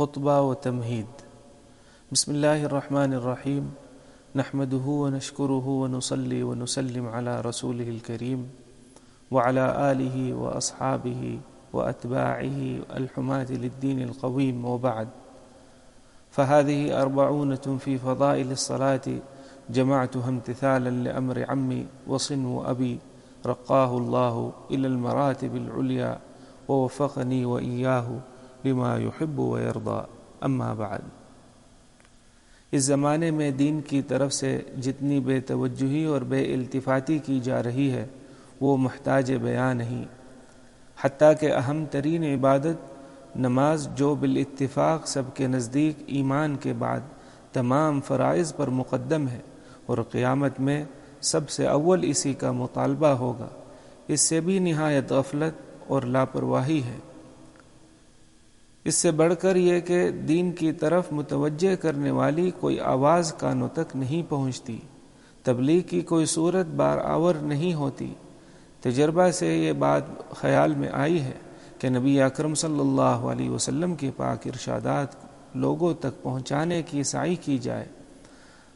خطبہ و تمہید۔ بسم اللہ الرحمن الرحیم۔ نحمده ونشكره ونصلي ونسلم على رسوله الكريم وعلى آله وأصحابه وأتباعه الحماة للدين القويم وبعد فهذه أربعونة في فضائل الصلاة جمعتها امتثالا لأمر عمي وصنو أبي رقاه الله إلى المراتب العليا ووفقني وإياه لما يحب ويرضى اما بعد۔ اس زمانے میں دین کی طرف سے جتنی بے توجہی اور بے التفاتی کی جا رہی ہے، وہ محتاج بیان نہیں۔ حتیٰ کہ اہم ترین عبادت نماز جو بالاتفاق سب کے نزدیک ایمان کے بعد تمام فرائض پر مقدم ہے اور قیامت میں سب سے اول اسی کا مطالبہ ہوگا۔ اس سے بھی نہایت غفلت اور لاپرواہی ہے۔ اس سے بڑھ کر یہ کہ دین کی طرف متوجہ کرنے والی کوئی آواز کانوں تک نہیں پہنچتی۔ تبلیغ کی کوئی صورت بار آور نہیں ہوتی۔ تجربہ سے یہ بات خیال میں آئی ہے کہ نبی اکرم صلی اللہ علیہ وسلم کے پاک ارشادات لوگوں تک پہنچانے کی سائی کی جائے۔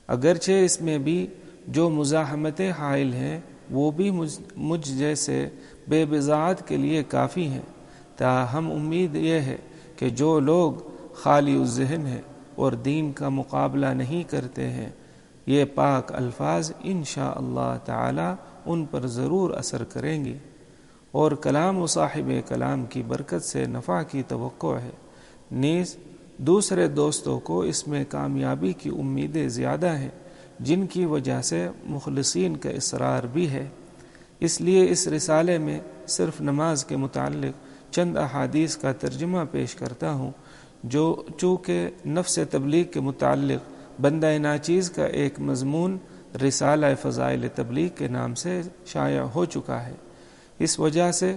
اگرچہ اس میں بھی جو مزاحمت حائل ہیں، وہ بھی مجھ جیسے بے بزاعت کے لیے کافی ہیں۔ تاہم امید یہ ہے کہ جو لوگ خالی الذہن ہیں اور دین کا مقابلہ نہیں کرتے ہیں، یہ پاک الفاظ انشاء اللہ تعالی ان پر ضرور اثر کریں گے۔ اور کلام و صاحب کلام کی برکت سے نفع کی توقع ہے۔ نیز، دوسرے دوستوں کو اس میں کامیابی کی امیدیں زیادہ ہیں، جن کی وجہ سے مخلصین کا اصرار بھی ہے۔ اس لیے اس رسالے میں صرف نماز کے متعلق چند احادیث کا ترجمہ پیش کرتا ہوں، جو چونکہ نفس تبلیغ کے متعلق بندہ ناچیز کا ایک مضمون رسالہ فضائل تبلیغ کے نام سے شائع ہو چکا ہے۔ اس وجہ سے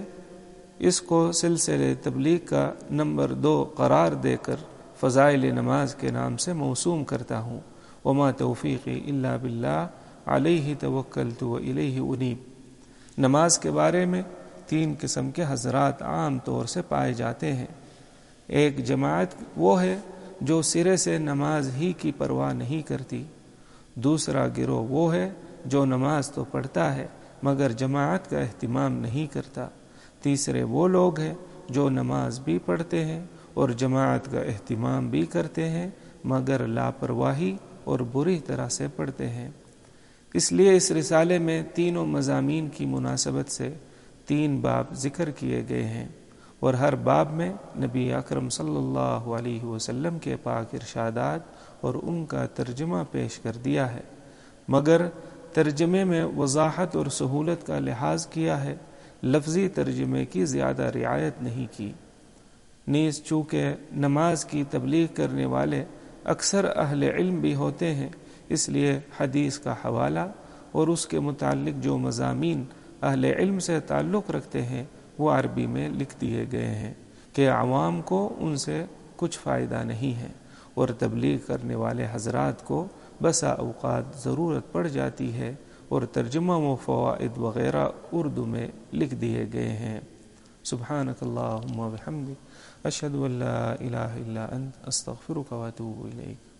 اس کو سلسلے تبلیغ کا نمبر دو قرار دے کر فضائل نماز کے نام سے موسوم کرتا ہوں۔ وما توفیقی اللہ باللہ، علیہ توکل تو علیہ انیب۔ نماز کے بارے میں تین قسم کے حضرات عام طور سے پائے جاتے ہیں۔ ایک جماعت وہ ہے جو سرے سے نماز ہی کی پرواہ نہیں کرتی۔ دوسرا گروہ وہ ہے جو نماز تو پڑھتا ہے، مگر جماعت کا اہتمام نہیں کرتا۔ تیسرے وہ لوگ ہیں جو نماز بھی پڑھتے ہیں اور جماعت کا اہتمام بھی کرتے ہیں، مگر لاپرواہی اور بری طرح سے پڑھتے ہیں۔ اس لیے اس رسالے میں تینوں مضامین کی مناسبت سے تین باب ذکر کیے گئے ہیں اور ہر باب میں نبی اکرم صلی اللہ علیہ وسلم کے پاک ارشادات اور ان کا ترجمہ پیش کر دیا ہے۔ مگر ترجمے میں وضاحت اور سہولت کا لحاظ کیا ہے، لفظی ترجمے کی زیادہ رعایت نہیں کی۔ نیز چونکہ نماز کی تبلیغ کرنے والے اکثر اہل علم بھی ہوتے ہیں، اس لیے حدیث کا حوالہ اور اس کے متعلق جو مضامین اہل علم سے تعلق رکھتے ہیں، وہ عربی میں لکھ دیے گئے ہیں کہ عوام کو ان سے کچھ فائدہ نہیں ہے اور تبلیغ کرنے والے حضرات کو بسا اوقات ضرورت پڑ جاتی ہے اور ترجمہ و فوائد وغیرہ اردو میں لکھ دیے گئے ہیں۔ سبحانک اللہم و بحمدک اشہدو اللہ الہ الا انت، استغفرک و اتوب الیک۔